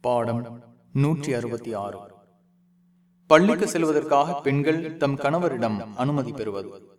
பாடம் நூற்றி அறுபத்தி ஆறு. பள்ளிக்கு செல்வதற்காக பெண்கள் தம் கணவரிடம் அனுமதி பெறுவது.